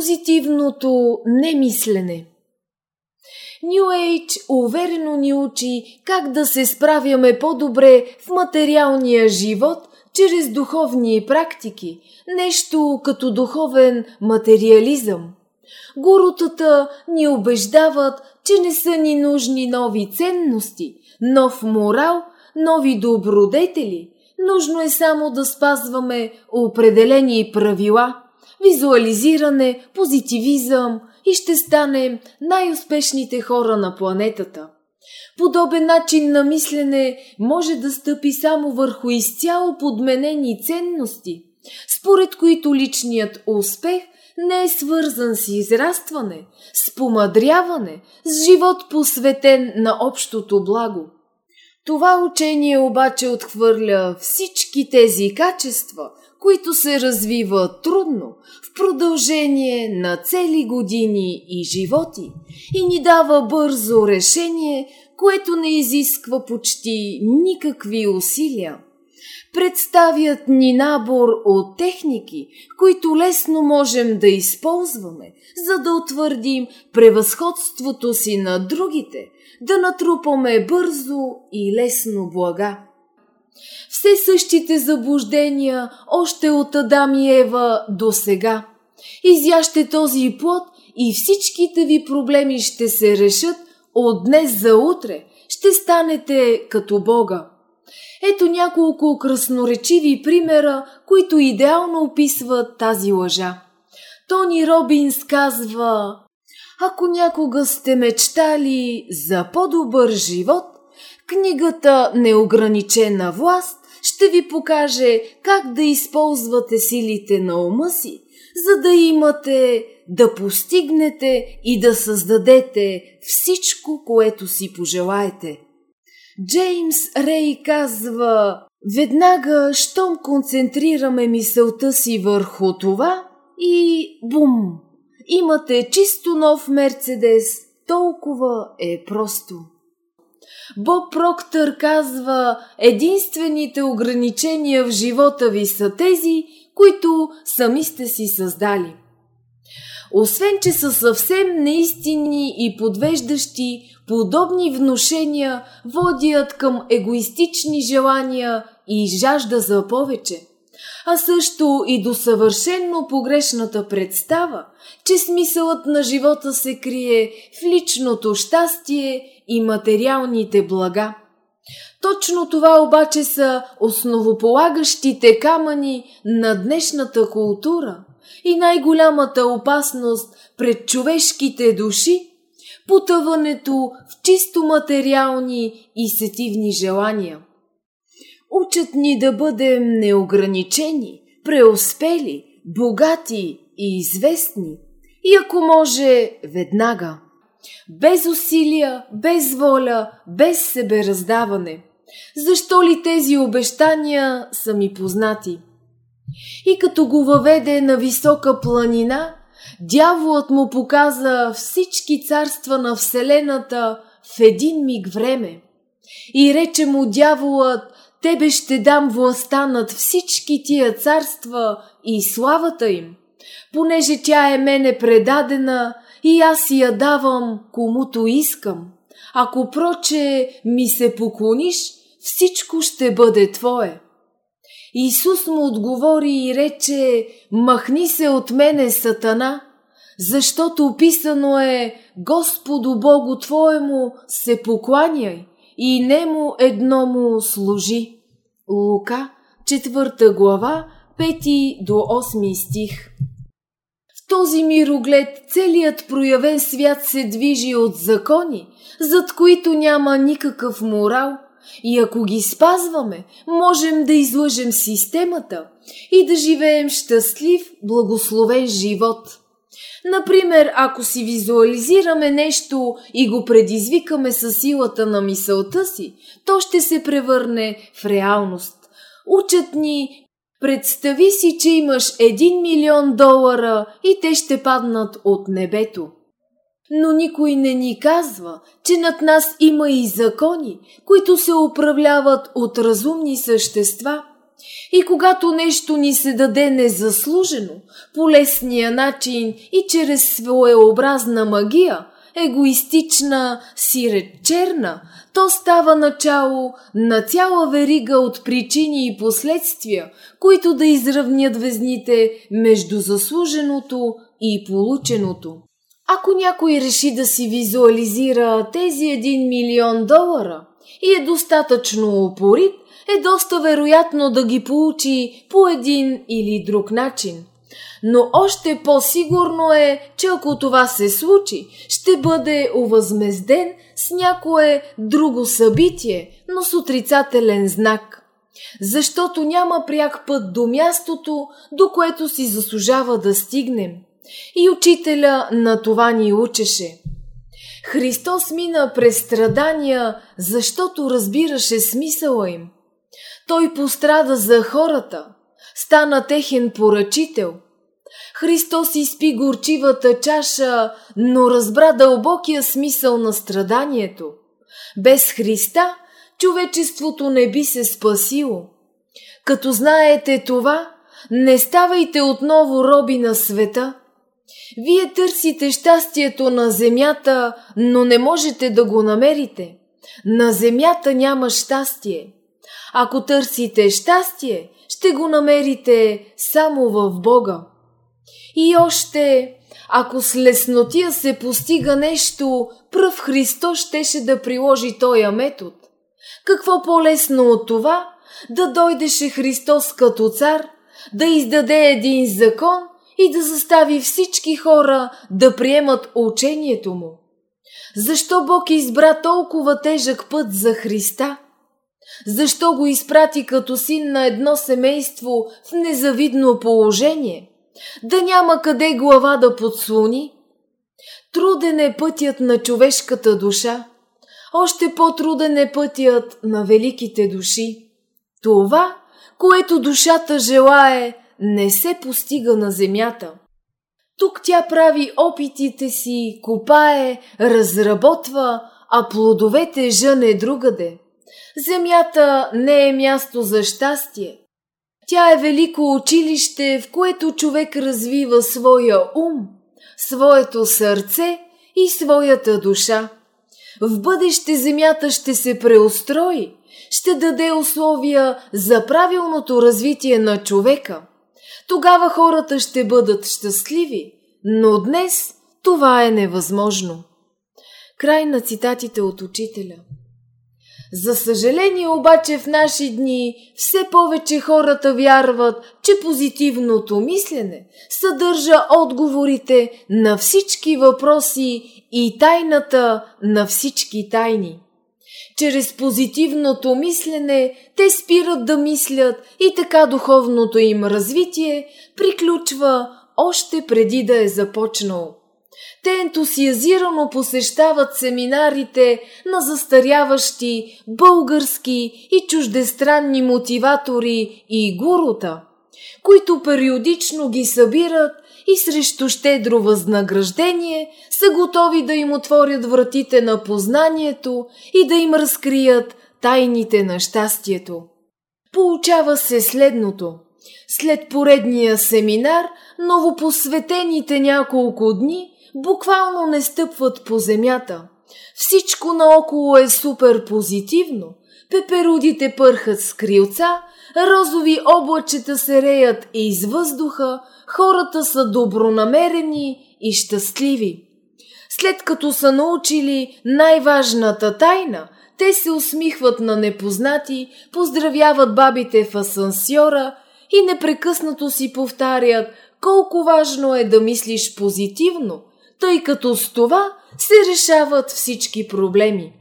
Позитивното немислене Ню Ейдж уверено ни учи как да се справяме по-добре в материалния живот чрез духовни практики, нещо като духовен материализъм. Гурутата ни убеждават, че не са ни нужни нови ценности, нов морал, нови добродетели. Нужно е само да спазваме определени правила, визуализиране, позитивизъм и ще станем най-успешните хора на планетата. Подобен начин на мислене може да стъпи само върху изцяло подменени ценности, според които личният успех не е свързан с израстване, с помадряване, с живот посветен на общото благо. Това учение обаче отхвърля всички тези качества, които се развиват трудно в продължение на цели години и животи и ни дава бързо решение, което не изисква почти никакви усилия. Представят ни набор от техники, които лесно можем да използваме, за да утвърдим превъзходството си на другите, да натрупаме бързо и лесно блага. Все същите заблуждения още от Адам и Ева до сега. Изяще този плод и всичките ви проблеми ще се решат от днес за утре. Ще станете като Бога. Ето няколко красноречиви примера, които идеално описват тази лъжа. Тони Робинс казва Ако някога сте мечтали за по-добър живот, книгата Неограничена власт ще ви покаже как да използвате силите на ума си, за да имате, да постигнете и да създадете всичко, което си пожелаете. Джеймс Рей казва, веднага, щом концентрираме мисълта си върху това и бум, имате чисто нов Мерцедес, толкова е просто. Боб Проктър казва, единствените ограничения в живота ви са тези, които сами сте си създали. Освен, че са съвсем неистинни и подвеждащи, подобни внушения водят към егоистични желания и жажда за повече, а също и до съвършенно погрешната представа, че смисълът на живота се крие в личното щастие и материалните блага. Точно това обаче са основополагащите камъни на днешната култура и най-голямата опасност пред човешките души – потъването в чисто материални и сетивни желания. Учат ни да бъдем неограничени, преуспели, богати и известни и ако може веднага – без усилия, без воля, без себераздаване. Защо ли тези обещания са ми познати? И като го въведе на висока планина, дяволът му показа всички царства на Вселената в един миг време. И рече му дяволът, тебе ще дам властта над всички тия царства и славата им, понеже тя е мене предадена и аз я давам комуто искам. Ако проче ми се поклониш, всичко ще бъде твое. Исус му отговори и рече, махни се от мене, сатана, защото описано е, Господу Богу Твоему се покланяй и нему едно му служи. Лука, 4 глава, 5 до 8 стих този мироглед целият проявен свят се движи от закони, зад които няма никакъв морал и ако ги спазваме, можем да излъжем системата и да живеем щастлив, благословен живот. Например, ако си визуализираме нещо и го предизвикаме със силата на мисълта си, то ще се превърне в реалност. Учат ни Представи си, че имаш 1 милион долара и те ще паднат от небето. Но никой не ни казва, че над нас има и закони, които се управляват от разумни същества И когато нещо ни се даде незаслужено, по лесния начин и чрез своеобразна магия, егоистична, сиречерна, то става начало на цяла верига от причини и последствия, които да изравнят везните между заслуженото и полученото. Ако някой реши да си визуализира тези 1 милион долара и е достатъчно упорит, е доста вероятно да ги получи по един или друг начин. Но още по-сигурно е, че ако това се случи, ще бъде увъзмезден с някое друго събитие, но с отрицателен знак. Защото няма пряк път до мястото, до което си заслужава да стигнем. И учителя на това ни учеше. Христос мина през страдания, защото разбираше смисъла им – той пострада за хората, стана техен поръчител. Христос изпи горчивата чаша, но разбра дълбокия смисъл на страданието. Без Христа човечеството не би се спасило. Като знаете това, не ставайте отново роби на света. Вие търсите щастието на земята, но не можете да го намерите. На земята няма щастие. Ако търсите щастие, ще го намерите само в Бога. И още, ако с леснотия се постига нещо, пръв Христос щеше да приложи този метод. Какво по-лесно от това? Да дойдеше Христос като цар, да издаде един закон и да застави всички хора да приемат учението му. Защо Бог избра толкова тежък път за Христа – защо го изпрати като син на едно семейство в незавидно положение? Да няма къде глава да подслони? Труден е пътят на човешката душа. Още по-труден е пътят на великите души. Това, което душата желае, не се постига на земята. Тук тя прави опитите си, копае, разработва, а плодовете жъне другаде – Земята не е място за щастие. Тя е велико училище, в което човек развива своя ум, своето сърце и своята душа. В бъдеще земята ще се преустрои, ще даде условия за правилното развитие на човека. Тогава хората ще бъдат щастливи, но днес това е невъзможно. Край на цитатите от учителя. За съжаление обаче в наши дни все повече хората вярват, че позитивното мислене съдържа отговорите на всички въпроси и тайната на всички тайни. Чрез позитивното мислене те спират да мислят и така духовното им развитие приключва още преди да е започнало. Те ентусиазирано посещават семинарите на застаряващи български и чуждестранни мотиватори и гурута, които периодично ги събират и срещу щедро възнаграждение са готови да им отворят вратите на познанието и да им разкрият тайните на щастието. Получава се следното. След поредния семинар, новопосветените няколко дни буквално не стъпват по земята. Всичко наоколо е супер позитивно. Пеперудите пърхат с крилца, розови облачета се реят из въздуха, хората са добронамерени и щастливи. След като са научили най-важната тайна, те се усмихват на непознати, поздравяват бабите в асансьора и непрекъснато си повтарят колко важно е да мислиш позитивно, тъй като с това се решават всички проблеми.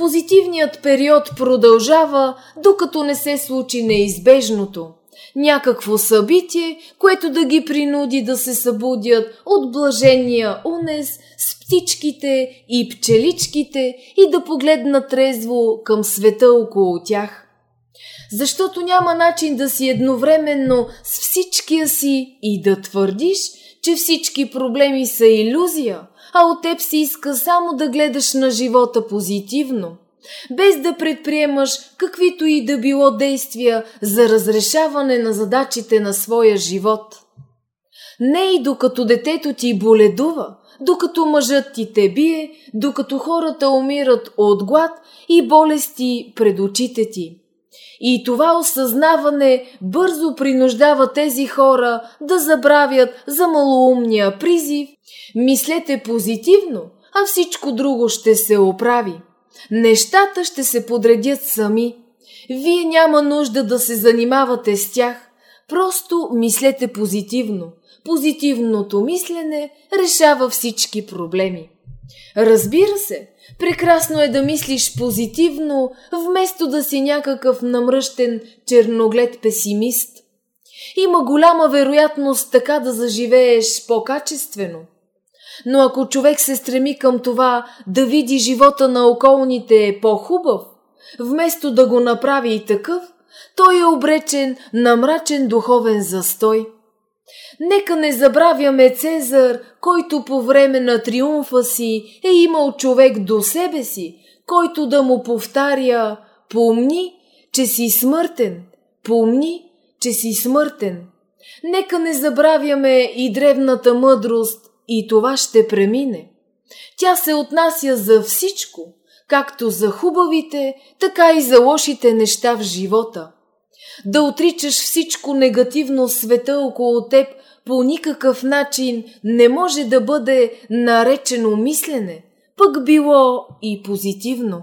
Позитивният период продължава, докато не се случи неизбежното. Някакво събитие, което да ги принуди да се събудят от блажения унес с птичките и пчеличките и да погледнат трезво към света около тях. Защото няма начин да си едновременно с всичкия си и да твърдиш, че всички проблеми са иллюзия, а от теб си иска само да гледаш на живота позитивно. без да предприемаш каквито и да било действия за разрешаване на задачите на своя живот. Не и докато детето ти боледува, докато мъжът ти те бие, докато хората умират от глад и болести пред очите ти. И това осъзнаване бързо принуждава тези хора да забравят за малоумния призив Мислете позитивно, а всичко друго ще се оправи. Нещата ще се подредят сами. Вие няма нужда да се занимавате с тях. Просто мислете позитивно. Позитивното мислене решава всички проблеми. Разбира се, прекрасно е да мислиш позитивно, вместо да си някакъв намръщен черноглед песимист. Има голяма вероятност така да заживееш по-качествено. Но ако човек се стреми към това да види живота на околните по-хубав, вместо да го направи и такъв, той е обречен на мрачен духовен застой. Нека не забравяме Цезар, който по време на триумфа си е имал човек до себе си, който да му повтаря «Помни, че си смъртен, помни, че си смъртен». Нека не забравяме и древната мъдрост, и това ще премине. Тя се отнася за всичко, както за хубавите, така и за лошите неща в живота. Да отричаш всичко негативно в света около теб по никакъв начин не може да бъде наречено мислене, пък било и позитивно.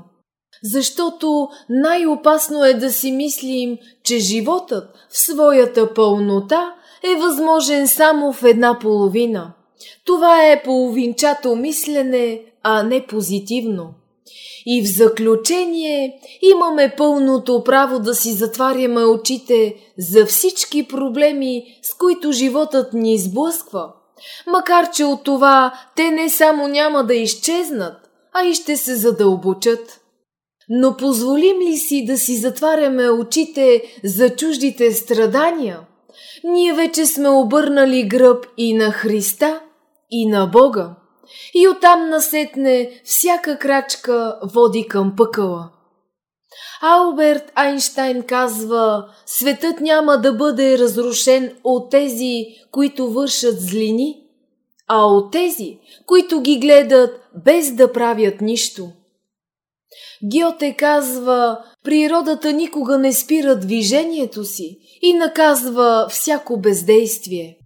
Защото най-опасно е да си мислим, че животът в своята пълнота е възможен само в една половина. Това е половинчато мислене, а не позитивно. И в заключение имаме пълното право да си затваряме очите за всички проблеми, с които животът ни изблъсква. Макар, че от това те не само няма да изчезнат, а и ще се задълбочат. Но позволим ли си да си затваряме очите за чуждите страдания? Ние вече сме обърнали гръб и на Христа – и на Бога. И оттам насетне всяка крачка води към пъкъла. Алберт Айнштайн казва, светът няма да бъде разрушен от тези, които вършат злини, а от тези, които ги гледат без да правят нищо. Гьоте казва, природата никога не спира движението си и наказва всяко бездействие.